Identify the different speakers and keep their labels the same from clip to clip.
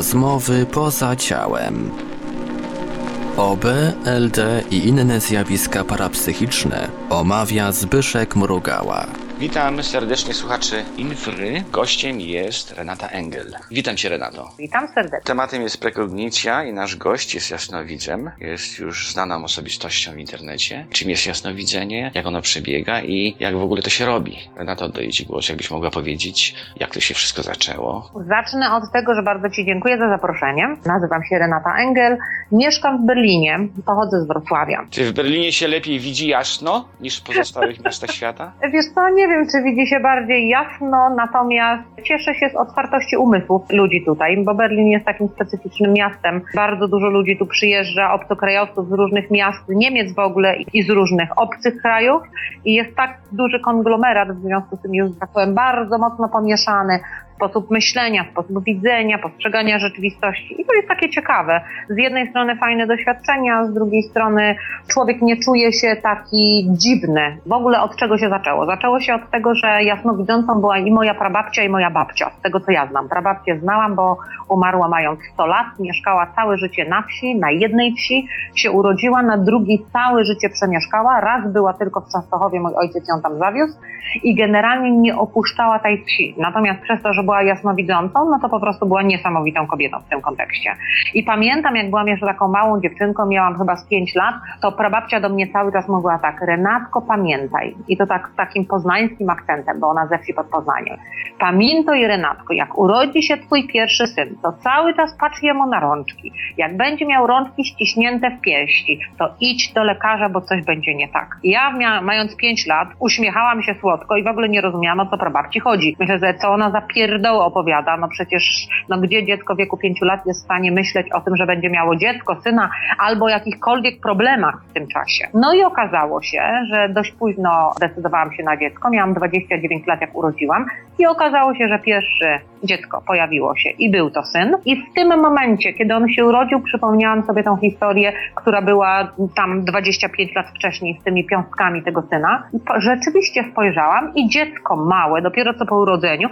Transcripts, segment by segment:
Speaker 1: Rozmowy poza ciałem. OB, LD i inne zjawiska parapsychiczne omawia Zbyszek Mrugała.
Speaker 2: Witam serdecznie słuchaczy Infry. Gościem jest Renata Engel. Witam Cię Renato.
Speaker 3: Witam serdecznie.
Speaker 2: Tematem jest prekognicja i nasz gość jest jasnowidzem. Jest już znaną osobistością w internecie. Czym jest jasnowidzenie, jak ono przebiega i jak w ogóle to się robi. Renato, oddaję Ci głos, jakbyś mogła powiedzieć, jak to się wszystko zaczęło.
Speaker 3: Zacznę od tego, że bardzo Ci dziękuję za zaproszenie. Nazywam się Renata Engel, mieszkam w Berlinie, pochodzę z Wrocławia.
Speaker 2: Czy w Berlinie się lepiej widzi jasno niż w pozostałych miastach świata?
Speaker 3: Wiesz co, nie wiem, czy widzi się bardziej jasno, natomiast cieszę się z otwartości umysłów ludzi tutaj, bo Berlin jest takim specyficznym miastem. Bardzo dużo ludzi tu przyjeżdża, obcokrajowców z różnych miast, Niemiec w ogóle i z różnych obcych krajów i jest tak duży konglomerat, w związku z tym już tak powiem, bardzo mocno pomieszany sposób myślenia, sposób widzenia, postrzegania rzeczywistości. I to jest takie ciekawe. Z jednej strony fajne doświadczenia, z drugiej strony człowiek nie czuje się taki dziwny. W ogóle od czego się zaczęło? Zaczęło się od tego, że jasnowidzącą była i moja prababcia, i moja babcia, z tego co ja znam. Prababcię znałam, bo umarła mając 100 lat, mieszkała całe życie na wsi, na jednej wsi, się urodziła, na drugiej całe życie przemieszkała. Raz była tylko w Częstochowie, mój ojciec ją tam zawiózł i generalnie nie opuszczała tej wsi. Natomiast przez to, że była jasnowidzącą, no to po prostu była niesamowitą kobietą w tym kontekście. I pamiętam, jak byłam jeszcze taką małą dziewczynką, miałam chyba z 5 lat, to prababcia do mnie cały czas mówiła tak, Renatko, pamiętaj. I to tak takim poznańskim akcentem, bo ona ze wsi pod Poznaniem. Pamiętaj, Renatko, jak urodzi się twój pierwszy syn, to cały czas patrz jemu na rączki. Jak będzie miał rączki ściśnięte w pięści, to idź do lekarza, bo coś będzie nie tak. Ja, mia- mając 5 lat, uśmiechałam się słodko i w ogóle nie rozumiałam, o co prababci chodzi. Myślę, że co ona za pierdoły opowiada, no przecież, no gdzie dziecko w wieku 5 lat jest w stanie myśleć o tym, że będzie miało dziecko, syna, albo jakichkolwiek problemach w tym czasie. No i okazało się, że dość późno zdecydowałam się na dziecko, miałam 29 lat, jak urodziłam i okazało się, że pierwsze dziecko pojawiło się i był to syn. I w tym momencie, kiedy on się urodził, przypomniałam sobie tą historię, która była tam 25 lat wcześniej z tymi piąstkami tego syna. Rzeczywiście spojrzałam i dziecko małe, dopiero co po urodzeniu,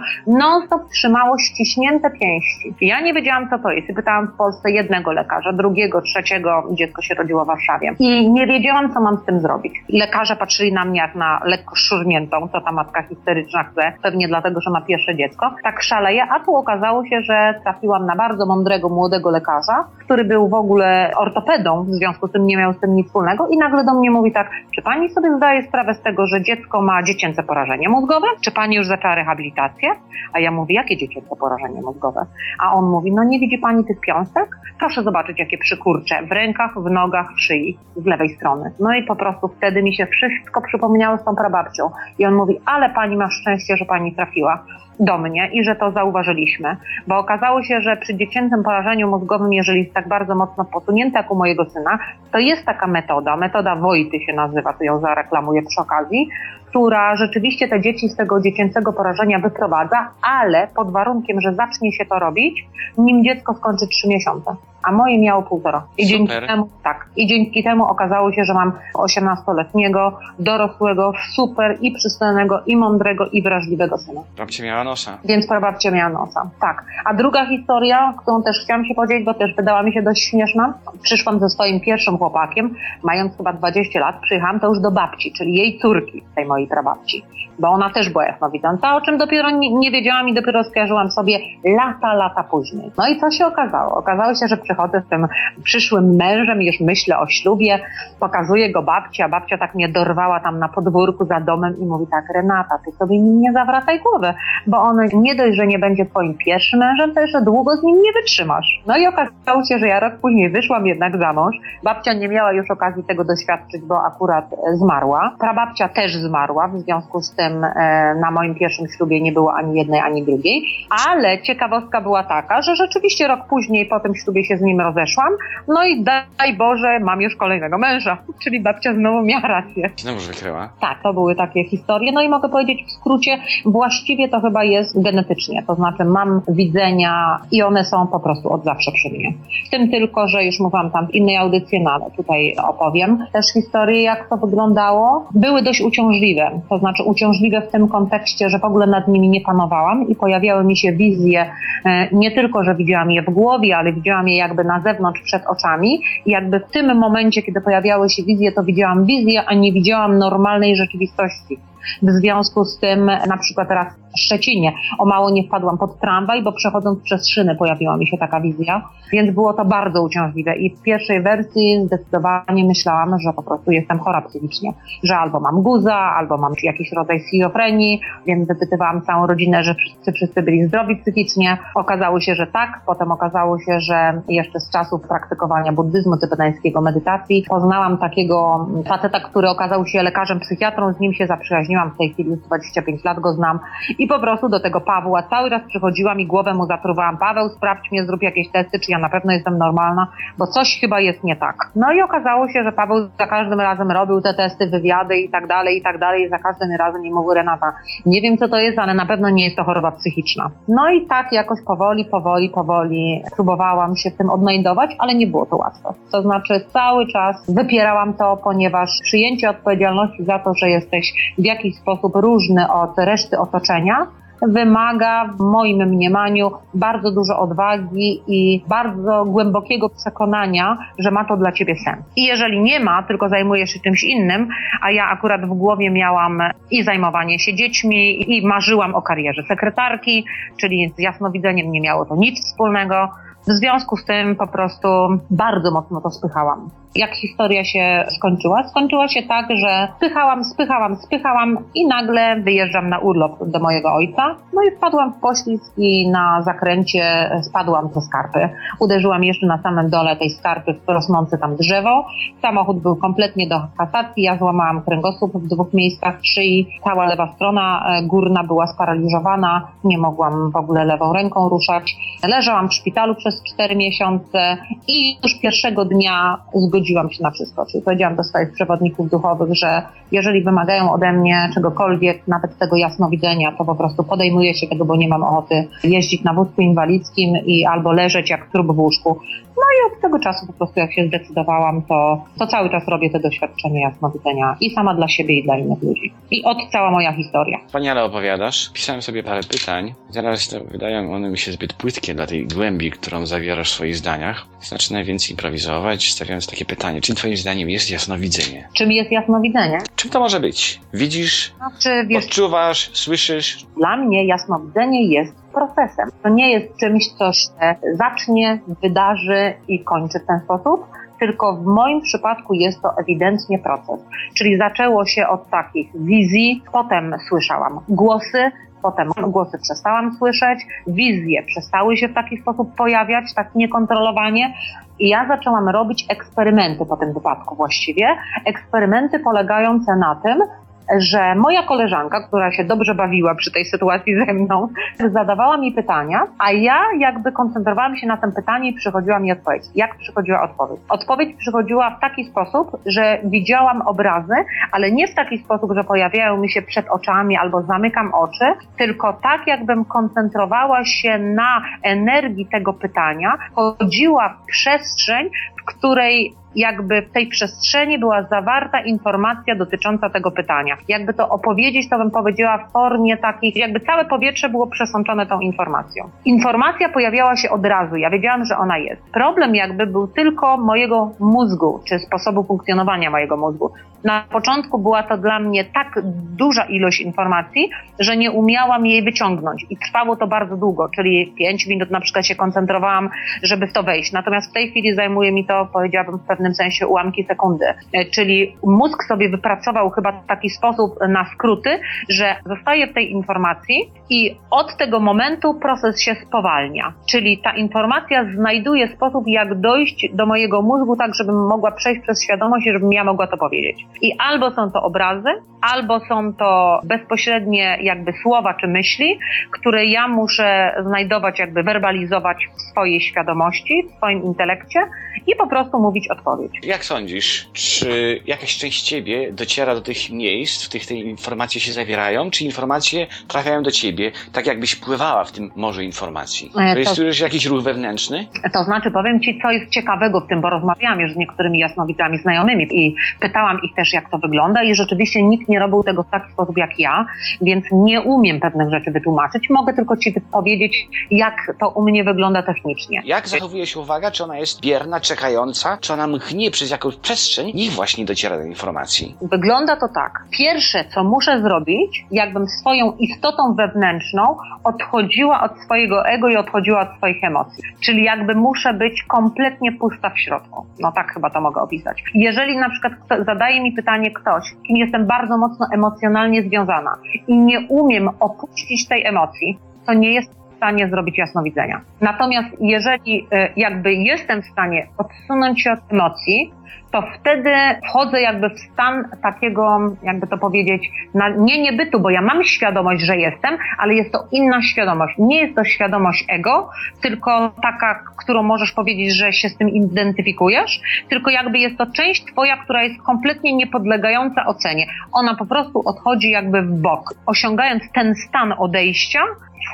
Speaker 3: non-stop trzymało ściśnięte pięści. Ja nie wiedziałam, co to jest. I pytałam w Polsce jednego lekarza, drugiego, trzeciego, dziecko się rodziło w Warszawie. I nie wiedziałam, co mam z tym zrobić. Lekarze patrzyli na mnie jak na lekko szurniętą, co ta matka histeryczna chce, pewnie dlatego, że ma pierwsze dziecko. Tak szaleje, a tu okazało się, że trafiłam na bardzo mądrego, młodego lekarza, który był w ogóle ortopedą, w związku z tym nie miał z tym nic wspólnego i nagle do mnie mówi tak, czy pani sobie zdaje sprawę z tego, że dziecko ma dziecięce porażenie mózgowe? Czy pani już zaczęła rehabilitację? A ja mówię, jakie dziecięce porażenie mózgowe? A on mówi, no nie widzi pani tych piąstek? Proszę zobaczyć, jakie przykurcze w rękach, w nogach, w szyi, z lewej strony. No i po prostu wtedy mi się wszystko przypomniało z tą prababcią. I on mówi, ale pani ma szczęście, że pani trafiła do mnie i że to zauważyliśmy, bo okazało się, że przy dziecięcym porażeniu mózgowym, jeżeli jest tak bardzo mocno posunięte jak u mojego syna, to jest taka metoda, metoda Wojty się nazywa, to ją zareklamuję przy okazji, która rzeczywiście te dzieci z tego dziecięcego porażenia wyprowadza, ale pod warunkiem, że zacznie się to robić, nim dziecko skończy 3 miesiące, a moje miało półtora. I
Speaker 2: Super.
Speaker 3: dzięki temu, tak, i dzięki temu okazało się, że mam 18-letniego, dorosłego, super i przystojnego, i mądrego, i wrażliwego syna.
Speaker 2: Babcia miała nosa.
Speaker 3: Więc prababcia miała nosa. Tak. A druga historia, którą też chciałam się podzielić, bo też wydała mi się dość śmieszna. Przyszłam ze swoim pierwszym chłopakiem, mając chyba 20 lat, przyjechałam to już do babci, czyli jej córki, tej mojej prababci. Bo ona też była jasnowidząca, o czym dopiero nie, nie wiedziałam i dopiero skojarzyłam sobie lata, lata później. No i co się okazało? Okazało się, że z tym przyszłym mężem, już myślę o ślubie, pokazuję go babci, a babcia tak mnie dorwała tam na podwórku za domem i mówi tak, Renata, ty sobie nie zawracaj głowy, bo on nie dość, że nie będzie twoim pierwszym mężem, to jeszcze długo z nim nie wytrzymasz. No i okazało się, że ja rok później wyszłam jednak za mąż. Babcia nie miała już okazji tego doświadczyć, bo akurat zmarła. Prababcia też zmarła, w związku z tym e, na moim pierwszym ślubie nie było ani jednej, ani drugiej. Ale ciekawostka była taka, że rzeczywiście rok później po tym ślubie się z nim rozeszłam. No i daj Boże, mam już kolejnego męża, czyli babcia znowu miała rację.
Speaker 2: Znowu wykryła.
Speaker 3: Tak, to były takie historie. No i mogę powiedzieć w skrócie, właściwie to chyba jest genetycznie. To znaczy mam widzenia i one są po prostu od zawsze przy mnie. W tym tylko, że już mówiłam tam w innej audycji, no ale tutaj opowiem też historię, jak to wyglądało. Były dość uciążliwe. To znaczy uciążliwe w tym kontekście, że w ogóle nad nimi nie panowałam i pojawiały mi się wizje, e, nie tylko, że widziałam je w głowie, ale widziałam je jakby na zewnątrz przed oczami i jakby w tym momencie, kiedy pojawiały się wizje, to widziałam wizję, a nie widziałam normalnej rzeczywistości. W związku z tym, na przykład teraz w Szczecinie, o mało nie wpadłam pod tramwaj, bo przechodząc przez szyny pojawiła mi się taka wizja, więc było to bardzo uciążliwe i w pierwszej wersji zdecydowanie myślałam, że po prostu jestem chora psychicznie, że albo mam guza, albo mam jakiś rodzaj schizofrenii, więc wypytywałam całą rodzinę, że wszyscy, wszyscy byli zdrowi psychicznie. Okazało się, że tak, potem okazało się, że jeszcze z czasów praktykowania buddyzmu tybetańskiego, medytacji, poznałam takiego faceta, który okazał się lekarzem psychiatrą, z nim się zaprzyjaźniłam, w tej chwili już 25 lat go znam i po prostu do tego Pawła cały raz przychodziłam i głowę mu zatruwałam. Paweł, sprawdź mnie, zrób jakieś testy, czy ja na pewno jestem normalna, bo coś chyba jest nie tak. No i okazało się, że Paweł za każdym razem robił te testy, wywiady i tak dalej, i tak dalej. I za każdym razem mi mówił Renata, nie wiem co to jest, ale na pewno nie jest to choroba psychiczna. No i tak jakoś powoli, powoli, powoli próbowałam się w tym odnajdować, ale nie było to łatwe. To znaczy cały czas wypierałam to, ponieważ przyjęcie odpowiedzialności za to, że jesteś w jakiś sposób różny od reszty otoczenia, wymaga w moim mniemaniu bardzo dużo odwagi i bardzo głębokiego przekonania, że ma to dla ciebie sens. I jeżeli nie ma, tylko zajmujesz się czymś innym, a ja akurat w głowie miałam i zajmowanie się dziećmi i marzyłam o karierze sekretarki, czyli z jasnowidzeniem nie miało to nic wspólnego, w związku z tym po prostu bardzo mocno to spychałam. Jak historia się skończyła? Skończyła się tak, że spychałam, spychałam, spychałam i nagle wyjeżdżam na urlop do mojego ojca. No i wpadłam w poślizg i na zakręcie spadłam ze skarpy. Uderzyłam jeszcze na samym dole tej skarpy w rosnące tam drzewo. Samochód był kompletnie do kasacji. Ja złamałam kręgosłup w dwóch miejscach szyi. Cała lewa strona e, górna była sparaliżowana. Nie mogłam w ogóle lewą ręką ruszać. Leżałam w szpitalu przez cztery miesiące i już pierwszego dnia zgodziłam się na wszystko. Czyli powiedziałam do swoich przewodników duchowych, że jeżeli wymagają ode mnie czegokolwiek, nawet tego jasnowidzenia, to po prostu podejmuję się tego, bo nie mam ochoty jeździć na wózku inwalidzkim i albo leżeć jak trup w łóżku. No i od tego czasu po prostu jak się zdecydowałam, to, to cały czas robię te doświadczenia jasnowidzenia i sama dla siebie i dla innych ludzi. I od cała moja historia.
Speaker 2: Wspaniale opowiadasz. Pisałem sobie parę pytań. Teraz wydają one mi się zbyt płytkie dla tej głębi, którą zawierasz w swoich zdaniach. Zacznę więc improwizować, stawiając takie pytanie. Czym twoim zdaniem jest jasnowidzenie?
Speaker 3: Czym jest jasnowidzenie?
Speaker 2: Czym to może być? Widzisz,
Speaker 3: Znaczy, wiesz,
Speaker 2: odczuwasz, słyszysz?
Speaker 3: dla mnie jasnowidzenie jest procesem. To nie jest czymś, co się zacznie, wydarzy i kończy w ten sposób, tylko w moim przypadku jest to ewidentnie proces. Czyli zaczęło się od takich wizji, potem słyszałam głosy, potem głosy przestałam słyszeć, wizje przestały się w taki sposób pojawiać, tak niekontrolowanie. I ja zaczęłam robić eksperymenty po tym wypadku właściwie. Eksperymenty polegające na tym, że moja koleżanka, która się dobrze bawiła przy tej sytuacji ze mną, zadawała mi pytania, a ja jakby koncentrowałam się na tym pytaniu i przychodziła mi odpowiedź. Jak przychodziła odpowiedź? Odpowiedź przychodziła w taki sposób, że widziałam obrazy, ale nie w taki sposób, że pojawiają mi się przed oczami albo zamykam oczy, tylko tak jakbym koncentrowała się na energii tego pytania, chodziła w przestrzeń, w której jakby w tej przestrzeni była zawarta informacja dotycząca tego pytania. Jakby to opowiedzieć, to bym powiedziała w formie takiej, jakby całe powietrze było przesączone tą informacją. Informacja pojawiała się od razu, ja wiedziałam, że ona jest. Problem jakby był tylko mojego mózgu, czy sposobu funkcjonowania mojego mózgu. Na początku była to dla mnie tak duża ilość informacji, że nie umiałam jej wyciągnąć i trwało to bardzo długo, czyli 5 minut na przykład się koncentrowałam, żeby w to wejść. Natomiast w tej chwili zajmuje mi to, powiedziałabym, w pewnym sensie ułamki sekundy. E, Czyli mózg sobie wypracował chyba taki sposób na skróty, że zostaje w tej informacji i od tego momentu proces się spowalnia. Czyli ta informacja znajduje sposób, jak dojść do mojego mózgu, tak żebym mogła przejść przez świadomość i żebym ja mogła to powiedzieć. I albo są to obrazy, albo są to bezpośrednie jakby słowa czy myśli, które ja muszę znajdować, jakby werbalizować w swojej świadomości, w swoim intelekcie i po prostu mówić odpowiedź.
Speaker 2: Jak sądzisz, czy jakaś część ciebie dociera do tych miejsc, w których te informacje się zawierają, czy informacje trafiają do ciebie, tak jakbyś pływała w tym morzu informacji?
Speaker 3: E, to-
Speaker 2: Rejestrujesz jakiś ruch wewnętrzny?
Speaker 3: To znaczy, powiem Ci, co jest ciekawego w tym, bo rozmawiałam już z niektórymi jasnowidzami znajomymi i pytałam ich też, jak to wygląda i rzeczywiście nikt nie robił tego w taki sposób jak ja, więc nie umiem pewnych rzeczy wytłumaczyć. Mogę tylko Ci powiedzieć, jak to u mnie wygląda technicznie.
Speaker 2: Jak zachowuje się uwaga? Czy ona jest bierna, czekająca? Czy ona mchnie przez jakąś przestrzeń i właśnie dociera do informacji?
Speaker 3: Wygląda to tak. Pierwsze, co muszę zrobić, jakbym swoją istotą wewnętrzną odchodziła od swojego ego i odchodziła od swoich emocji. Czyli jakby muszę być kompletnie pusta w środku. No tak chyba to mogę opisać. Jeżeli na przykład zadaje mi pytanie ktoś, kim jestem bardzo mocno emocjonalnie związana i nie umiem opuścić tej emocji, to nie jest stanie zrobić jasnowidzenia. Natomiast jeżeli y, jakby jestem w stanie odsunąć się od emocji, to wtedy wchodzę jakby w stan takiego, jakby to powiedzieć, na, nie niebytu, bo ja mam świadomość, że jestem, ale jest to inna świadomość. Nie jest to świadomość ego, tylko taka, którą możesz powiedzieć, że się z tym identyfikujesz, tylko jakby jest to część twoja, która jest kompletnie niepodlegająca ocenie. Ona po prostu odchodzi jakby w bok. Osiągając ten stan odejścia,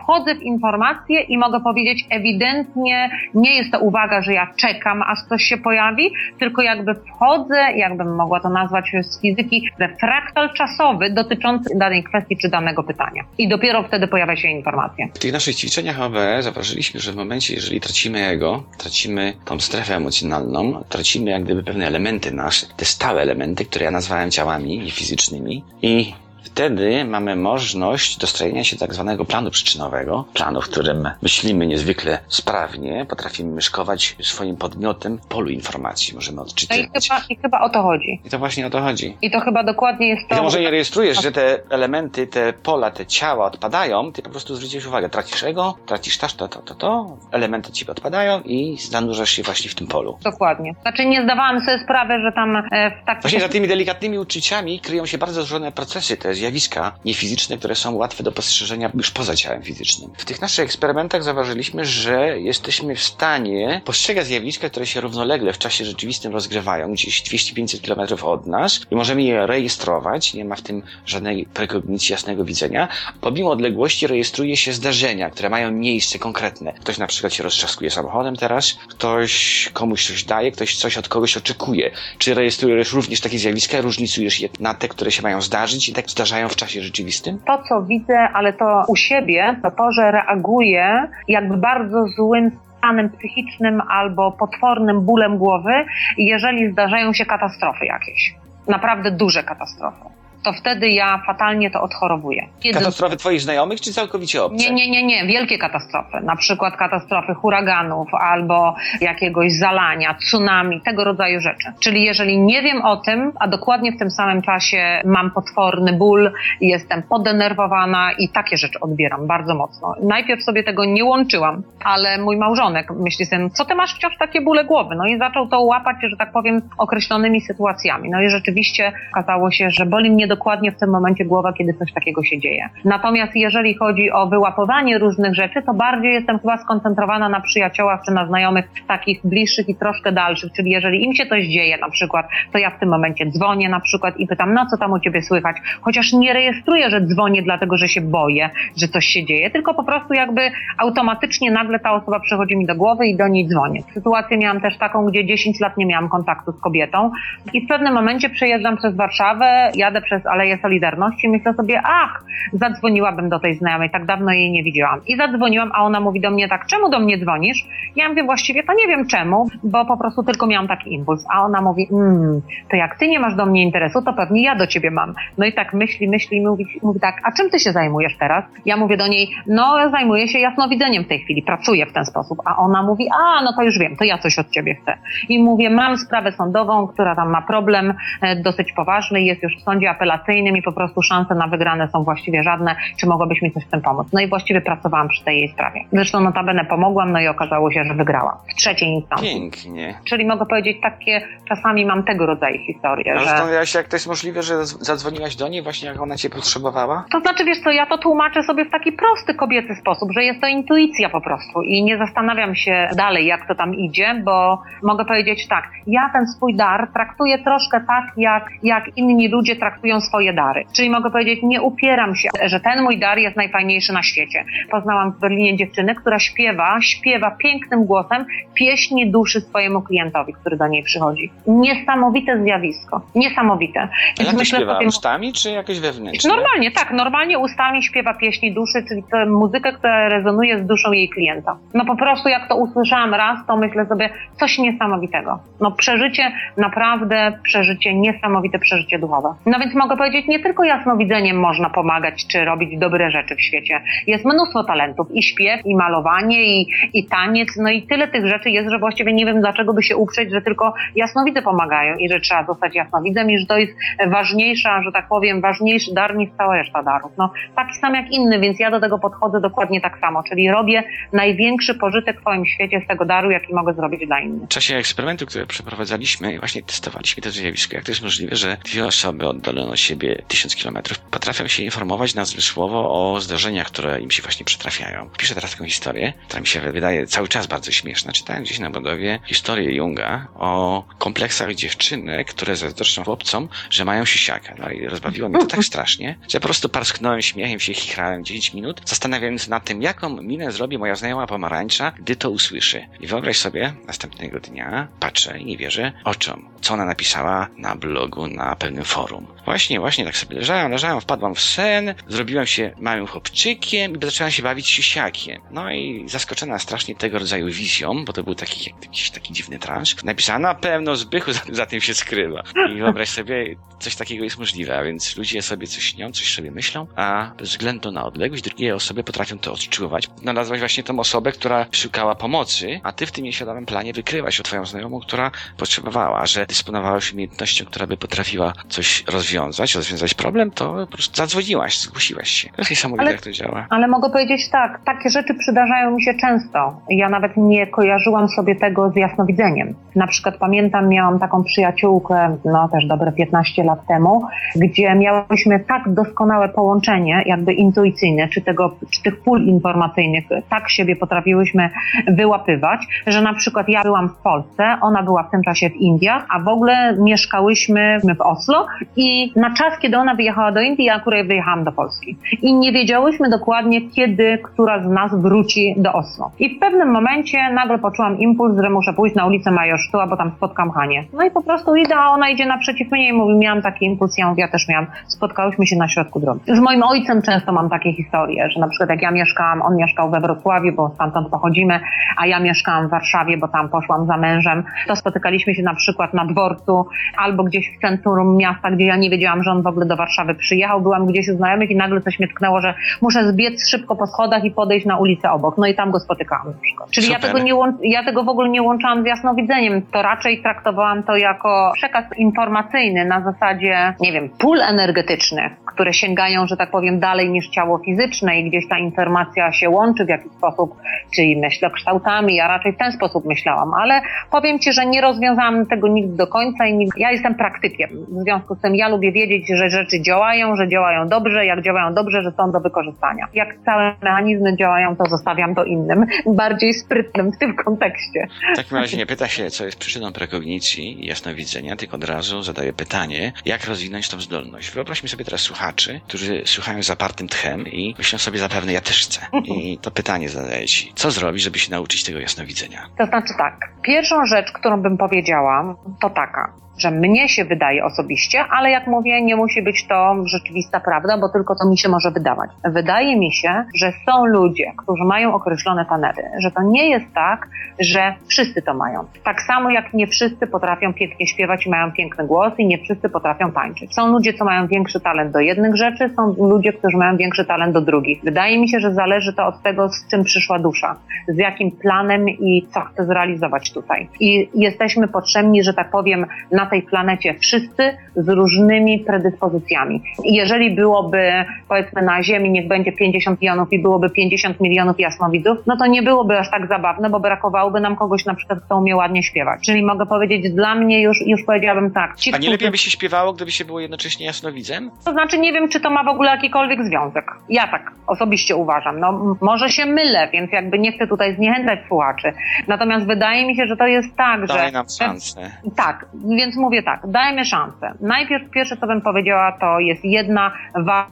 Speaker 3: wchodzę w informacje i mogę powiedzieć ewidentnie, nie jest to uwaga, że ja czekam, aż coś się pojawi, tylko jakby wchodzę, jakbym mogła to nazwać z fizyki, we fraktal czasowy dotyczący danej kwestii czy danego pytania. I dopiero wtedy pojawia się informacja.
Speaker 2: W tych naszych ćwiczeniach OBE zauważyliśmy, że w momencie, jeżeli tracimy ego, tracimy tą strefę emocjonalną, tracimy jak gdyby pewne elementy nasze, te stałe elementy, które ja nazwałem ciałami i fizycznymi i Wtedy mamy możliwość dostrojenia się tak zwanego planu przyczynowego, planu, w którym myślimy niezwykle sprawnie, potrafimy myszkować swoim podmiotem w polu informacji, możemy
Speaker 3: No i
Speaker 2: odczytywać.
Speaker 3: chyba, i chyba o to chodzi.
Speaker 2: I to właśnie o to chodzi.
Speaker 3: I to chyba dokładnie jest
Speaker 2: I
Speaker 3: to.
Speaker 2: to może nie rejestrujesz, że te elementy, te pola, te ciała odpadają, ty po prostu zwrócisz uwagę, tracisz ego, tracisz to, to, to, to, to, elementy ci odpadają i zanurzasz się właśnie w tym polu.
Speaker 3: Dokładnie. Znaczy nie zdawałam sobie sprawy, że tam e, w takim
Speaker 2: Właśnie za tymi delikatnymi uczuciami kryją się bardzo złożone procesy, te zjawiska niefizyczne, które są łatwe do postrzeżenia już poza ciałem fizycznym. W tych naszych eksperymentach zauważyliśmy, że jesteśmy w stanie postrzegać zjawiska, które się równolegle w czasie rzeczywistym rozgrywają, gdzieś 200-500 km od nas i możemy je rejestrować, nie ma w tym żadnej prekognicji jasnego widzenia. Pomimo odległości rejestruje się zdarzenia, które mają miejsce konkretne. Ktoś na przykład się roztrzaskuje samochodem teraz, ktoś komuś coś daje, ktoś coś od kogoś oczekuje. Czy rejestrujesz również takie zjawiska, różnicujesz je na te, które się mają zdarzyć i tak zdarzają w czasie rzeczywistym?
Speaker 3: to, co widzę, ale to u siebie, to to, że reaguję jakby bardzo złym stanem psychicznym albo potwornym bólem głowy, jeżeli zdarzają się katastrofy jakieś. Naprawdę duże katastrofy. To wtedy ja fatalnie to odchorowuję. Kiedy
Speaker 2: Katastrofy twoich znajomych, czy całkowicie obce?
Speaker 3: nie, nie, nie, nie. Wielkie katastrofy. Na przykład katastrofy huraganów albo jakiegoś zalania, tsunami, tego rodzaju rzeczy. Czyli jeżeli nie wiem o tym, a dokładnie w tym samym czasie mam potworny ból, jestem podenerwowana i takie rzeczy odbieram bardzo mocno. Najpierw sobie tego nie łączyłam, ale mój małżonek myśli sobie, co ty masz wciąż takie bóle głowy? No i zaczął to łapać, że tak powiem, określonymi sytuacjami. No i rzeczywiście okazało się, że boli mnie dokładnie w tym momencie głowa, kiedy coś takiego się dzieje. Natomiast jeżeli chodzi o wyłapywanie różnych rzeczy, to bardziej jestem chyba skoncentrowana na przyjaciołach czy na znajomych takich bliższych i troszkę dalszych, czyli jeżeli im się coś dzieje na przykład, to ja w tym momencie dzwonię na przykład i pytam, no co tam u ciebie słychać, chociaż nie rejestruję, że dzwonię dlatego, że się boję, że coś się dzieje, tylko po prostu jakby automatycznie nagle ta osoba przychodzi mi do głowy i do niej dzwonię. Sytuację miałam też taką, gdzie 10 lat nie miałam kontaktu z kobietą i w pewnym momencie przejeżdżam przez Warszawę, jadę przez Aleję Solidarności myślę sobie, ach, zadzwoniłabym do tej znajomej, tak dawno jej nie widziałam. I zadzwoniłam, a ona mówi do mnie tak, czemu do mnie dzwonisz? Ja mówię, właściwie to nie wiem czemu, bo po prostu tylko miałam taki impuls. A ona mówi, mm, to jak ty nie masz do mnie interesu, to pewnie ja do ciebie mam. No i tak myśli, myśli, mówi, mówi tak, a czym ty się zajmujesz teraz? Ja mówię do niej, no zajmuję się jasnowidzeniem w tej chwili, pracuję w ten sposób. A ona mówi, a no to już wiem, to ja coś od ciebie chcę. I mówię, mam sprawę sądową, która tam ma problem e, dosyć poważny, jest już w sądzie apelacyjnym apelacyjnym i po prostu szanse na wygrane są właściwie żadne. Czy mogłabyś mi coś w tym pomóc? No i właściwie pracowałam przy tej jej sprawie. Zresztą notabene pomogłam, no i okazało się, że wygrałam. W trzeciej instancji.
Speaker 2: Pięknie.
Speaker 3: Czyli mogę powiedzieć, takie czasami mam tego rodzaju historie,
Speaker 2: A
Speaker 3: że...
Speaker 2: zastanawiałaś się, jak to jest możliwe, że zadzwoniłaś do niej właśnie jak ona cię potrzebowała?
Speaker 3: To znaczy, wiesz co, ja to tłumaczę sobie w taki prosty kobiecy sposób, że jest to intuicja po prostu i nie zastanawiam się dalej, jak to tam idzie, bo mogę powiedzieć tak, ja ten swój dar traktuję troszkę tak, jak, jak inni ludzie traktują swoje dary. Czyli mogę powiedzieć, nie upieram się, że ten mój dar jest najfajniejszy na świecie. Poznałam w Berlinie dziewczynę, która śpiewa, śpiewa pięknym głosem pieśni duszy swojemu klientowi, który do niej przychodzi. Niesamowite zjawisko. Niesamowite.
Speaker 2: A jak to
Speaker 3: myślę
Speaker 2: śpiewa?
Speaker 3: sobie-
Speaker 2: Ustami czy jakoś wewnętrznie?
Speaker 3: Normalnie, tak, normalnie ustami śpiewa pieśni duszy, czyli muzykę, która rezonuje z duszą jej klienta. No po prostu jak to usłyszałam raz, to myślę sobie coś niesamowitego. No przeżycie, naprawdę przeżycie, niesamowite przeżycie duchowe. No więc mogę powiedzieć, nie tylko jasnowidzeniem można pomagać, czy robić dobre rzeczy w świecie. Jest mnóstwo talentów, i śpiew, i malowanie, i, i taniec, no i tyle tych rzeczy jest, że właściwie nie wiem, dlaczego by się uprzeć, że tylko jasnowidze pomagają i że trzeba zostać jasnowidzem i że to jest ważniejsza, że tak powiem, ważniejszy dar niż cała reszta darów. No, taki sam jak inny, więc ja do tego podchodzę dokładnie tak samo, czyli robię największy pożytek w swoim świecie z tego daru, jaki mogę zrobić dla innych.
Speaker 2: W czasie eksperymentu, który przeprowadzaliśmy, właśnie testowaliśmy to zjawisko. Jak to jest możliwe, że dwie osoby oddalone od siebie tysiąc kilometrów potrafią się informować nazwisłowo o zdarzeniach, które im się właśnie przytrafiają. Piszę teraz taką historię, która mi się wydaje cały czas bardzo śmieszna. Czytałem gdzieś na budowie historię Junga o kompleksach dziewczynek, które zazdroszczą chłopcom, że mają siusiaka. No i rozbawiło mnie to tak strasznie, że po prostu parsknąłem śmiechem się chichrałem 10 minut, zastanawiając się nad tym, jaką minę zrobi moja znajoma pomarańcza, gdy to usłyszy. I wyobraź sobie, następnego dnia patrzę i nie wierzę oczom, co ona napisała na blogu na pewnym forum. Właśnie, właśnie tak sobie leżałem, leżałem, wpadłam w sen, zrobiłem się małym chłopczykiem i zaczęłam się bawić siusiakiem. No i zaskoczona strasznie tego rodzaju wizją, bo to był taki, jak- jakiś taki dziwny transz, napisała na pewno Zbychu za, za tym się skrywa. I wyobraź sobie, coś takiego jest możliwe, a więc ludzie sobie coś śnią, coś sobie myślą, a bez względu na odległość drugie osoby potrafią to odczuwać. Znalazłaś właśnie tą osobę, która szukała pomocy, a ty w tym nieświadomym planie wykryłaś o twoją znajomą, która potrzebowała, że dysponowałaś umiejętnością, która by potrafiła coś rozwiązać, rozwiązać problem, to po prostu zadzwoniłaś, zgłosiłaś się. To jest niesamowite,
Speaker 3: Ale-
Speaker 2: jak to działa.
Speaker 3: Ale mogę powiedzieć tak, takie rzeczy przydarzają mi się często. Ja nawet nie kojarzyłam sobie tego z jasnowidzeniem. Na przykład pamiętam, miałam taką przyjaciółkę, no też dobre 15 lat temu, gdzie miałyśmy tak doskonałe połączenie, jakby intuicyjne, czy, tego, czy tych pól informacyjnych, tak siebie potrafiłyśmy wyłapywać, że na przykład ja byłam w Polsce, ona była w tym czasie w Indiach, a w ogóle mieszkałyśmy w Oslo i na czas, kiedy ona wyjechała do Indii, ja akurat wyjechałam do Polski. I nie wiedziałyśmy dokładnie, kiedy która z nas wróci do Oslo. I w pewnym momencie nagle poczułam impuls, że muszę pójść na ulicę Majorsztyła, bo tam spotkam Hanię. No i po prostu idę, a ona idzie naprzeciw mnie i mówi, miałam taki impuls, ja mówię, ja też miałam. Spotkałyśmy się na środku drogi. Z moim ojcem często mam takie historie, że na przykład jak ja mieszkałam, on mieszkał we Wrocławiu, bo stamtąd pochodzimy, a ja mieszkałam w Warszawie, bo tam poszłam za mężem, to spotykaliśmy się na przykład na dworcu albo gdzieś w centrum miasta, gdzie ja nie wiedziałam, że on w ogóle do Warszawy przyjechał. Byłam gdzieś u znajomych i nagle coś mnie tknęło, że muszę zbiec szybko po schodach i podejść na ulicę obok. No i tam go spotykałam na przykład. Czyli ja tego, nie ja tego w ogóle nie łączałam z jasnowidzeniem. To raczej traktowałam to jako przekaz informacyjny na zasadzie, nie wiem, pól energetycznych, które sięgają, że tak powiem, dalej niż ciało fizyczne i gdzieś ta informacja się łączy w jakiś sposób, czyli myślę kształtami. Ja raczej w ten sposób myślałam, ale powiem Ci, że nie rozwiązałam tego nigdy do końca i nigdy... ja jestem praktykiem. W związku z tym ja lubię wiedzieć, że rzeczy działają, że działają dobrze, jak działają dobrze, że są do wykorzystania. Jak całe mechanizmy działają, to zostawiam to innym, bardziej sprytnym w tym kontekście.
Speaker 2: W takim razie nie pyta się, co jest przyczyną prekognicji i jasnowidzenia, tylko od razu zadaje pytanie, jak rozwinąć tą zdolność. Wyobraźmy sobie teraz słuchaczy, którzy słuchają z zapartym tchem i myślą sobie zapewne, ja też chcę. I to pytanie zadaje ci, co zrobić, żeby się nauczyć tego jasnowidzenia?
Speaker 3: To znaczy tak, pierwszą rzecz, którą bym powiedziała, to taka, że mnie się wydaje osobiście, ale jak mówię, nie musi być to rzeczywista prawda, bo tylko to mi się może wydawać. Wydaje mi się, że są ludzie, którzy mają określone tanery, że to nie jest tak, że wszyscy to mają. Tak samo jak nie wszyscy potrafią pięknie śpiewać i mają piękny głos i nie wszyscy potrafią tańczyć. Są ludzie, co mają większy talent do jednych rzeczy, są ludzie, którzy mają większy talent do drugich. Wydaje mi się, że zależy to od tego, z czym przyszła dusza, z jakim planem i co chce zrealizować tutaj. I jesteśmy potrzebni, że tak powiem, na na tej planecie wszyscy z różnymi predyspozycjami. I jeżeli byłoby, powiedzmy, na Ziemi niech będzie 50 milionów i byłoby 50 milionów jasnowidzów, no to nie byłoby aż tak zabawne, bo brakowałoby nam kogoś na przykład, kto umie ładnie śpiewać. Czyli mogę powiedzieć, dla mnie już, już powiedziałabym tak. Ci,
Speaker 2: A nie
Speaker 3: którzy-
Speaker 2: lepiej by się śpiewało, gdyby się było jednocześnie jasnowidzem?
Speaker 3: to znaczy nie wiem, czy to ma w ogóle jakikolwiek związek. Ja tak osobiście uważam. No, może się mylę, więc jakby nie chcę tutaj zniechęcać słuchaczy. Natomiast wydaje mi się, że to jest tak,
Speaker 2: Daj
Speaker 3: że...
Speaker 2: nam szansę.
Speaker 3: Tak, więc mówię tak, dajmy szansę. Najpierw pierwsze, co bym powiedziała, to jest jedna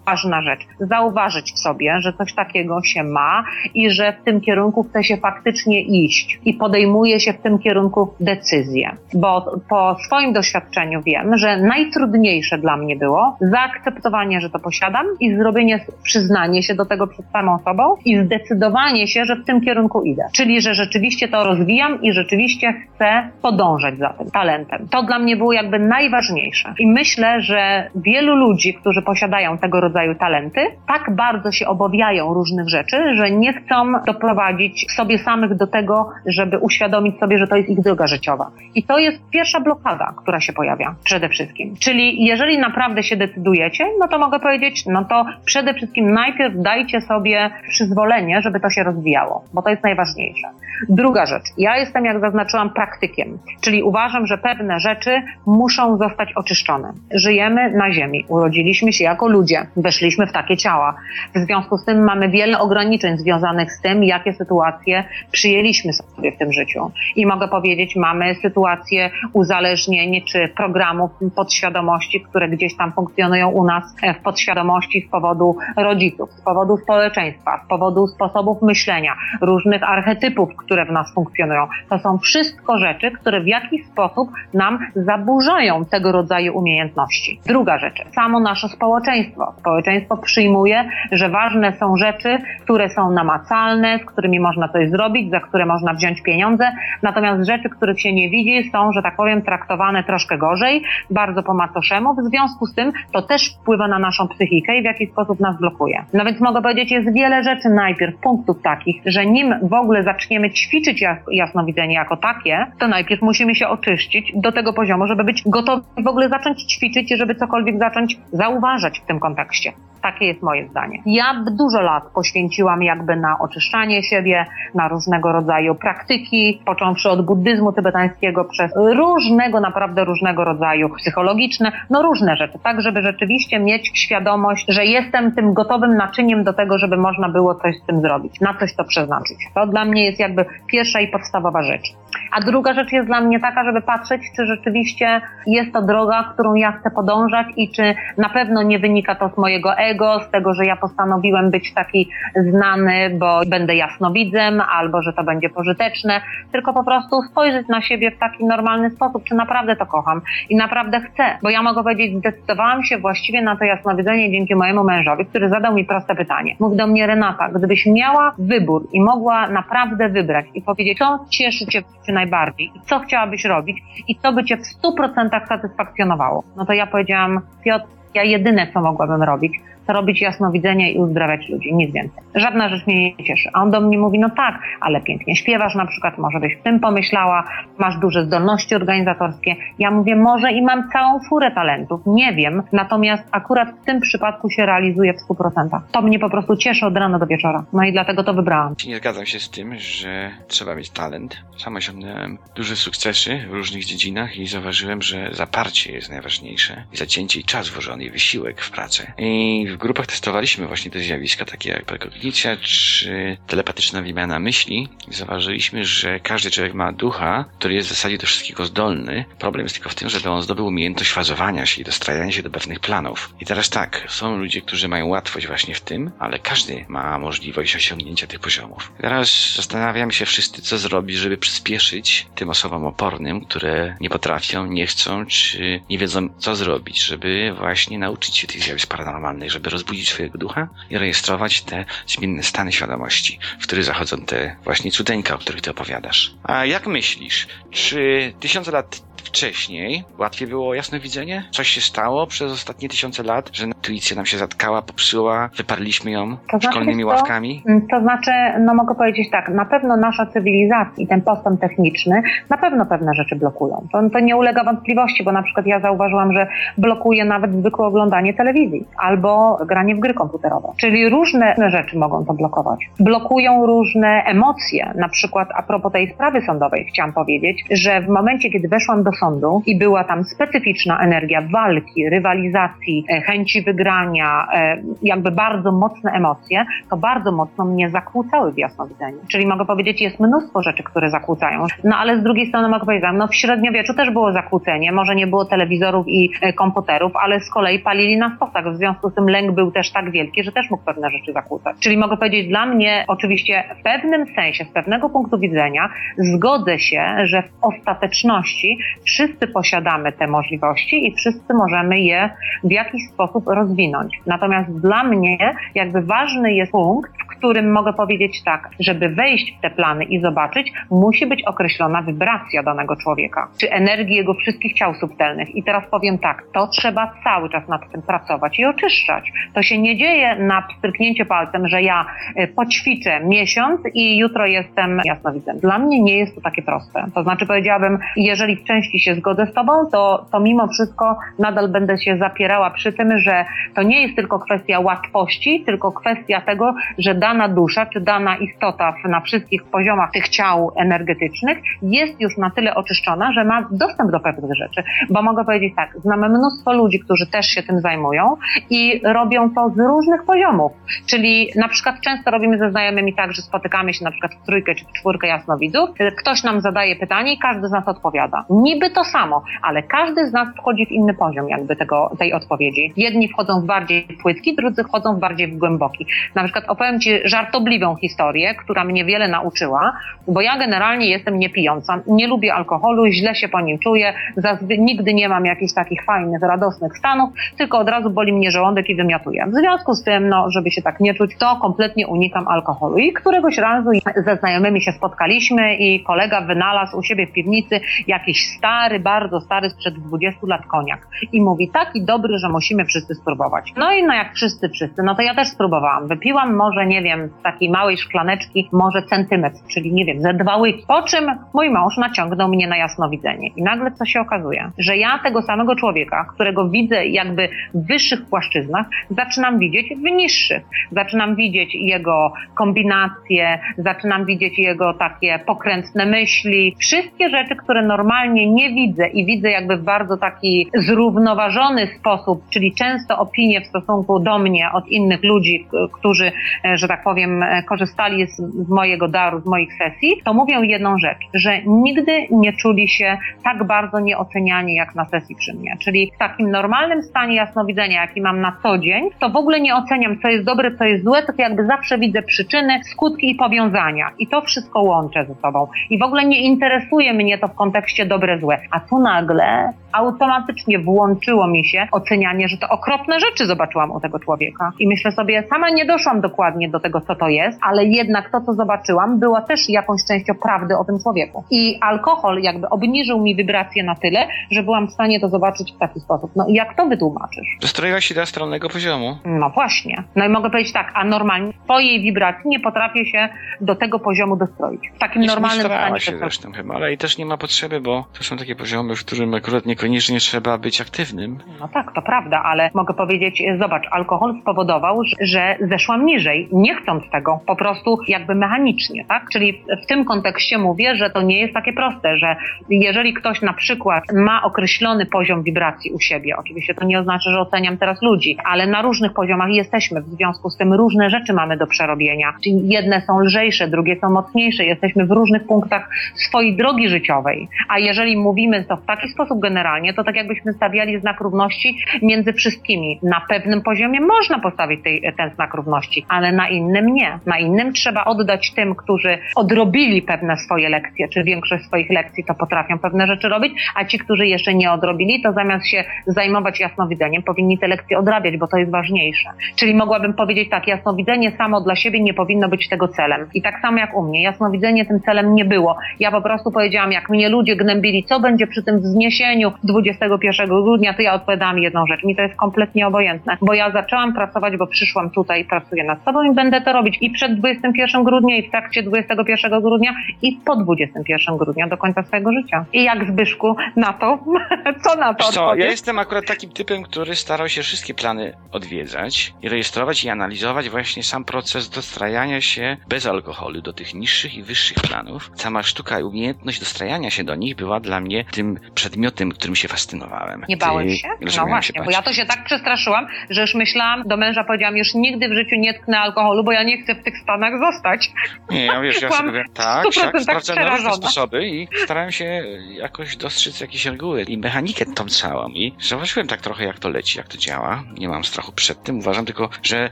Speaker 3: ważna rzecz. Zauważyć w sobie, że coś takiego się ma i że w tym kierunku chce się faktycznie iść i podejmuje się w tym kierunku decyzję. Bo po swoim doświadczeniu wiem, że najtrudniejsze dla mnie było zaakceptowanie, że to posiadam i zrobienie, przyznanie się do tego przed samą sobą i zdecydowanie się, że w tym kierunku idę. Czyli, że rzeczywiście to rozwijam i rzeczywiście chcę podążać za tym talentem. To dla mnie było jakby najważniejsze. I myślę, że wielu ludzi, którzy posiadają tego rodzaju talenty, tak bardzo się obawiają różnych rzeczy, że nie chcą doprowadzić sobie samych do tego, żeby uświadomić sobie, że to jest ich droga życiowa. I to jest pierwsza blokada, która się pojawia przede wszystkim. Czyli jeżeli naprawdę się decydujecie, no to mogę powiedzieć, no to przede wszystkim najpierw dajcie sobie przyzwolenie, żeby to się rozwijało, bo to jest najważniejsze. Druga rzecz. Ja jestem, jak zaznaczyłam, praktykiem, czyli uważam, że pewne rzeczy muszą zostać oczyszczone. Żyjemy na Ziemi, urodziliśmy się jako ludzie, weszliśmy w takie ciała. W związku z tym mamy wiele ograniczeń związanych z tym, jakie sytuacje przyjęliśmy sobie w tym życiu. I mogę powiedzieć, mamy sytuacje uzależnień czy programów podświadomości, które gdzieś tam funkcjonują u nas e, w podświadomości z powodu rodziców, z powodu społeczeństwa, z powodu sposobów myślenia, różnych archetypów, które w nas funkcjonują. To są wszystko rzeczy, które w jakiś sposób nam zaburzają tego rodzaju umiejętności. Druga rzecz, samo nasze społeczeństwo. Społeczeństwo przyjmuje, że ważne są rzeczy, które są namacalne, z którymi można coś zrobić, za które można wziąć pieniądze, natomiast rzeczy, których się nie widzi, są, że tak powiem, traktowane troszkę gorzej, bardzo po macoszemu. W związku z tym to też wpływa na naszą psychikę i w jakiś sposób nas blokuje. No więc mogę powiedzieć, jest wiele rzeczy najpierw, punktów takich, że nim w ogóle zaczniemy ćwiczyć jas jasnowidzenie jako takie, to najpierw musimy się oczyścić do tego poziomu, żeby być gotowi w ogóle zacząć ćwiczyć żeby cokolwiek zacząć zauważać w tym kontekście. Takie jest moje zdanie. Ja dużo lat poświęciłam jakby na oczyszczanie siebie, na różnego rodzaju praktyki, począwszy od buddyzmu tybetańskiego przez różnego, naprawdę różnego rodzaju psychologiczne, no różne rzeczy, tak żeby rzeczywiście mieć świadomość, że jestem tym gotowym naczyniem do tego, żeby można było coś z tym zrobić, na coś to przeznaczyć. To dla mnie jest jakby pierwsza i podstawowa rzecz. A druga rzecz jest dla mnie taka, żeby patrzeć, czy rzeczywiście jest to droga, którą ja chcę podążać i czy na pewno nie wynika to z mojego ego, z tego, że ja postanowiłem być taki znany, bo będę jasnowidzem, albo że to będzie pożyteczne, tylko po prostu spojrzeć na siebie w taki normalny sposób, czy naprawdę to kocham i naprawdę chcę. Bo ja mogę powiedzieć, zdecydowałam się właściwie na to jasnowidzenie dzięki mojemu mężowi, który zadał mi proste pytanie. Mówi do mnie, Renata, gdybyś miała wybór i mogła naprawdę wybrać i powiedzieć, co cieszy cię najbardziej i co chciałabyś robić i co by cię w 100% satysfakcjonowało, no to ja powiedziałam, Piotr, ja jedyne, co mogłabym robić, robić jasnowidzenie i uzdrawiać ludzi, nic więcej. Żadna rzecz mnie nie cieszy. A on do mnie mówi, no tak, ale pięknie śpiewasz na przykład, może byś w tym pomyślała, masz duże zdolności organizatorskie. Ja mówię, może i mam całą furę talentów, nie wiem, natomiast akurat w tym przypadku się realizuje w 100%. To mnie po prostu cieszy od rana do wieczora. No i dlatego to wybrałam.
Speaker 2: Nie zgadzam się z tym, że trzeba mieć talent. Sam osiągnąłem duże sukcesy w różnych dziedzinach i zauważyłem, że zaparcie jest najważniejsze. Zacięcie i czas włożony, i wysiłek w pracę. I w grupach testowaliśmy właśnie te zjawiska, takie jak prekognicja czy telepatyczna wymiana myśli. Zauważyliśmy, że każdy człowiek ma ducha, który jest w zasadzie do wszystkiego zdolny. Problem jest tylko w tym, żeby on zdobył umiejętność fazowania się i dostrajania się do pewnych planów. I teraz tak, są ludzie, którzy mają łatwość właśnie w tym, ale każdy ma możliwość osiągnięcia tych poziomów. Teraz zastanawiamy się wszyscy, co zrobić, żeby przyspieszyć tym osobom opornym, które nie potrafią, nie chcą, czy nie wiedzą, co zrobić, żeby właśnie nauczyć się tych zjawisk paranormalnych, żeby rozbudzić swojego ducha i rejestrować te zmienne stany świadomości, w których zachodzą te właśnie cudeńka, o których ty opowiadasz. A jak myślisz, czy tysiące lat wcześniej łatwiej było jasnowidzenie? Coś się stało przez ostatnie tysiące lat, że intuicja nam się zatkała, popsuła, wyparliśmy ją
Speaker 3: To znaczy,
Speaker 2: szkolnymi
Speaker 3: co?
Speaker 2: ławkami?
Speaker 3: Mm, To znaczy, no mogę powiedzieć tak, na pewno nasza cywilizacja i ten postęp techniczny na pewno pewne rzeczy blokują. To, to nie ulega wątpliwości, bo na przykład ja zauważyłam, że blokuje nawet zwykłe oglądanie telewizji albo granie w gry komputerowe. Czyli różne rzeczy mogą to blokować. Blokują różne emocje. Na przykład a propos tej sprawy sądowej chciałam powiedzieć, że w momencie, kiedy weszłam do sądu i była tam specyficzna energia walki, rywalizacji, e, chęci wygrania, e, jakby bardzo mocne emocje, to bardzo mocno mnie zakłócały w jasnowidzeniu. Czyli mogę powiedzieć, jest mnóstwo rzeczy, które zakłócają. No ale z drugiej strony mogę powiedzieć, no w średniowieczu też było zakłócenie, może nie było telewizorów i e, komputerów, ale z kolei palili na stosach. W związku z tym lęk był też tak wielki, że też mógł pewne rzeczy zakłócać. Czyli mogę powiedzieć, dla mnie oczywiście w pewnym sensie, z pewnego punktu widzenia zgodzę się, że w ostateczności wszyscy posiadamy te możliwości i wszyscy możemy je w jakiś sposób rozwinąć. Natomiast dla mnie jakby ważny jest punkt, w którym mogę powiedzieć tak, żeby wejść w te plany i zobaczyć, musi być określona wibracja danego człowieka, czy energii jego wszystkich ciał subtelnych. I teraz powiem tak, to trzeba cały czas nad tym pracować i oczyszczać. To się nie dzieje na pstryknięcie palcem, że ja e, poćwiczę miesiąc i jutro jestem jasnowidzem. Dla mnie nie jest to takie proste. To znaczy powiedziałabym, jeżeli w części się zgodzę z tobą, to, to mimo wszystko nadal będę się zapierała przy tym, że to nie jest tylko kwestia łatwości, tylko kwestia tego, że dana dusza, czy dana istota na wszystkich poziomach tych ciał energetycznych jest już na tyle oczyszczona, że ma dostęp do pewnych rzeczy. Bo mogę powiedzieć tak, znamy mnóstwo ludzi, którzy też się tym zajmują i robią to z różnych poziomów. Czyli na przykład często robimy ze znajomymi tak, że spotykamy się na przykład w trójkę czy w czwórkę jasnowidzów, ktoś nam zadaje pytanie i każdy z nas odpowiada. Niby to samo, ale każdy z nas wchodzi w inny poziom jakby tego, tej odpowiedzi. Jedni wchodzą w bardziej płytki, drudzy wchodzą w bardziej w głęboki. Na przykład opowiem Żartobliwą historię, która mnie wiele nauczyła, bo ja generalnie jestem niepijąca. Nie lubię alkoholu, źle się po nim czuję, zazwy- nigdy nie mam jakichś takich fajnych, radosnych stanów, tylko od razu boli mnie żołądek i wymiotuję. W związku z tym, no, żeby się tak nie czuć, to kompletnie unikam alkoholu. I któregoś razu ze znajomymi się spotkaliśmy i kolega wynalazł u siebie w piwnicy jakiś stary, bardzo stary, sprzed 20 lat koniak. I mówi, taki dobry, że musimy wszyscy spróbować. No i no jak wszyscy, wszyscy, no to ja też spróbowałam. Wypiłam może, nie wiem, z takiej małej szklaneczki, może centymetr, czyli nie wiem, ze dwa łyki. Po czym mój mąż naciągnął mnie na jasnowidzenie. I nagle co się okazuje? Że ja tego samego człowieka, którego widzę jakby w wyższych płaszczyznach, zaczynam widzieć w niższych. Zaczynam widzieć jego kombinacje, zaczynam widzieć jego takie pokrętne myśli. Wszystkie rzeczy, które normalnie nie widzę i widzę jakby w bardzo taki zrównoważony sposób, czyli często opinie w stosunku do mnie od innych ludzi, którzy, e, że tak powiem, e, korzystali z, z mojego daru, z moich sesji, to mówią jedną rzecz, że nigdy nie czuli się tak bardzo nieoceniani jak na sesji przy mnie. Czyli w takim normalnym stanie jasnowidzenia, jaki mam na co dzień, to w ogóle nie oceniam, co jest dobre, co jest złe, tylko jakby zawsze widzę przyczyny, skutki i powiązania. I to wszystko łączę ze sobą. I w ogóle nie interesuje mnie to w kontekście dobre, złe. A tu nagle automatycznie włączyło mi się ocenianie, że to okropne rzeczy zobaczyłam u tego człowieka. I myślę sobie, sama nie doszłam dokładnie do tego, co to jest, ale jednak to, co zobaczyłam, była też jakąś częścią prawdy o tym człowieku. I alkohol jakby obniżył mi wibrację na tyle, że byłam w stanie to zobaczyć w taki sposób. No i jak to wytłumaczysz?
Speaker 2: Dostroiłaś się do astralnego poziomu.
Speaker 3: No właśnie. No i mogę powiedzieć tak, a normalnie twojej wibracji nie potrafię się do tego poziomu dostroić. W takim
Speaker 2: Nie-
Speaker 3: normalnym stanie.
Speaker 2: się zresztą chyba, ale i też nie ma potrzeby, bo to są takie poziomy, w którym akurat niekoniecznie trzeba być aktywnym.
Speaker 3: No tak, to prawda, ale mogę powiedzieć, zobacz, alkohol spowodował, że- że zeszłam niżej, nie chcąc tego, po prostu jakby mechanicznie, tak? Czyli w tym kontekście mówię, że to nie jest takie proste, że jeżeli ktoś na przykład ma określony poziom wibracji u siebie, oczywiście to nie oznacza, że oceniam teraz ludzi, ale na różnych poziomach jesteśmy, w związku z tym różne rzeczy mamy do przerobienia. Czyli jedne są lżejsze, drugie są mocniejsze, jesteśmy w różnych punktach swojej drogi życiowej. A jeżeli mówimy to w taki sposób generalnie, to tak jakbyśmy stawiali znak równości między wszystkimi. Na pewnym poziomie można postawić tej, ten znak równości, ale na innym nie. Na innym trzeba oddać tym, którzy odrobili pewne swoje lekcje, czy większość swoich lekcji, to potrafią pewne rzeczy robić, a ci, którzy jeszcze nie odrobili, to zamiast się zajmować jasnowidzeniem, powinni te lekcje odrabiać, bo to jest ważniejsze. Czyli mogłabym powiedzieć tak, jasnowidzenie samo dla siebie nie powinno być tego celem. I tak samo jak u mnie, jasnowidzenie tym celem nie było. Ja po prostu powiedziałam, jak mnie ludzie gnębili, co będzie przy tym wzniesieniu 21 grudnia, to ja odpowiadałam jedną rzecz. Mi to jest kompletnie obojętne, bo ja zaczęłam pracować, bo przyszłam tutaj i pracuję nad sobą i będę to robić i przed 21 grudnia, i w trakcie 21 grudnia, i po 21 grudnia do końca swojego życia. I jak Zbyszku na to? Co na to
Speaker 2: Co, ja jestem akurat takim typem, który starał się wszystkie plany odwiedzać i rejestrować i analizować właśnie sam proces dostrajania się bez alkoholu do tych niższych i wyższych planów. Sama sztuka i umiejętność dostrajania się do nich była dla mnie tym przedmiotem, którym się fascynowałem.
Speaker 3: Nie bałem
Speaker 2: Ty-
Speaker 3: się? No właśnie,
Speaker 2: się
Speaker 3: bo ja to się tak przestraszyłam, że już myślałam, do męża powiedziałam, już nigdy w życiu nie tknę alkoholu, bo ja nie chcę w tych stanach zostać.
Speaker 2: Nie, ja wiesz, ja
Speaker 3: Byłam
Speaker 2: sobie tak,
Speaker 3: 100%
Speaker 2: siak, sprawdzałem różne sposoby i starałem się jakoś dostrzec jakieś reguły i mechanikę tą całą i zauważyłem tak trochę jak to leci, jak to działa. Nie mam strachu przed tym, uważam tylko, że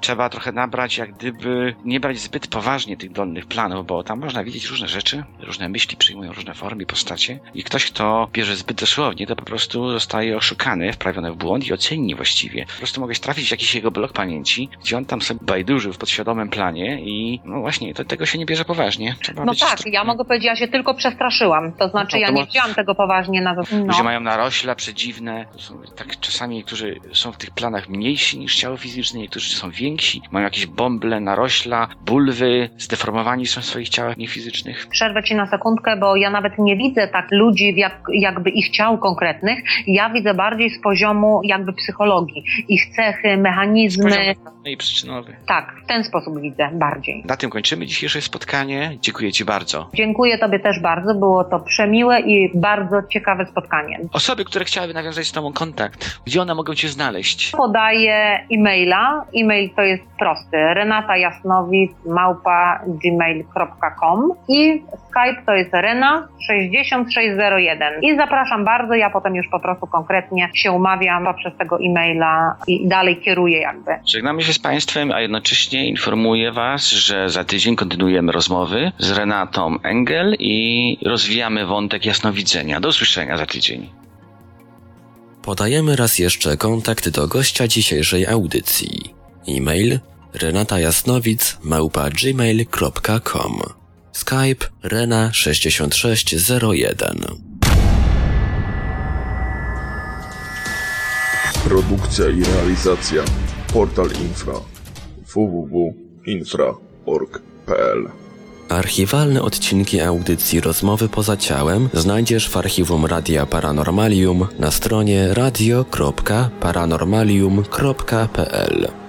Speaker 2: trzeba trochę nabrać, jak gdyby nie brać zbyt poważnie tych dolnych planów, bo tam można widzieć różne rzeczy, różne myśli przyjmują różne formy, postacie i ktoś, kto bierze zbyt dosłownie, to po prostu zostaje oszukany, wprawiony w błąd i oceni niewłaściwie. Po prostu mogę trafić w jakiś jego blok pamięci, gdzie on tam sobie bajdurzył w podświadomym planie i no właśnie, to, tego się nie bierze poważnie. Trzeba
Speaker 3: No tak, ja mogę powiedzieć, ja się tylko przestraszyłam. To znaczy,
Speaker 2: No to
Speaker 3: ja nie wzięłam tego poważnie na...
Speaker 2: Ludzie
Speaker 3: No.
Speaker 2: mają narośla przedziwne. Są tak czasami niektórzy są w tych planach mniejsi niż ciało fizyczne, niektórzy są więksi, mają jakieś bąble, narośla, bulwy, zdeformowani są w swoich ciałach niefizycznych.
Speaker 3: Przerwę ci na sekundkę, bo ja nawet nie widzę tak ludzi, jak, jakby ich ciał konkretnych. Ja widzę bardziej z poziomu jakby psychologii. Ich cechy, mechanizmy.
Speaker 2: Poziom i przyczynowy.
Speaker 3: Tak, w ten sposób widzę bardziej.
Speaker 2: Na tym kończymy dzisiejsze spotkanie. Dziękuję Ci bardzo.
Speaker 3: Dziękuję Tobie też bardzo. Było to przemiłe i bardzo ciekawe spotkanie.
Speaker 2: Osoby, które chciałyby nawiązać z Tobą kontakt, gdzie one mogą Cię znaleźć?
Speaker 3: Podaję e-maila. E-mail to jest prosty. Renata Jasnowic małpa gmail.com i Skype to jest rena6601 i zapraszam bardzo, ja potem już po prostu konkretnie się umawiam poprzez tego e-maila i dalej kieruję jakby.
Speaker 2: Żegnamy się z Państwem, a jednocześnie informuję Was, że za tydzień kontynuujemy rozmowy z Renatą Engel i rozwijamy wątek jasnowidzenia. Do usłyszenia za tydzień.
Speaker 1: Podajemy raz jeszcze kontakt do gościa dzisiejszej audycji. E-mail renatajasnowic małpa gmail.com Skype rena6601
Speaker 4: Produkcja i realizacja Portal Infra www.infra.org.pl
Speaker 1: Archiwalne odcinki audycji Rozmowy poza ciałem znajdziesz w archiwum Radia Paranormalium na stronie radio.paranormalium.pl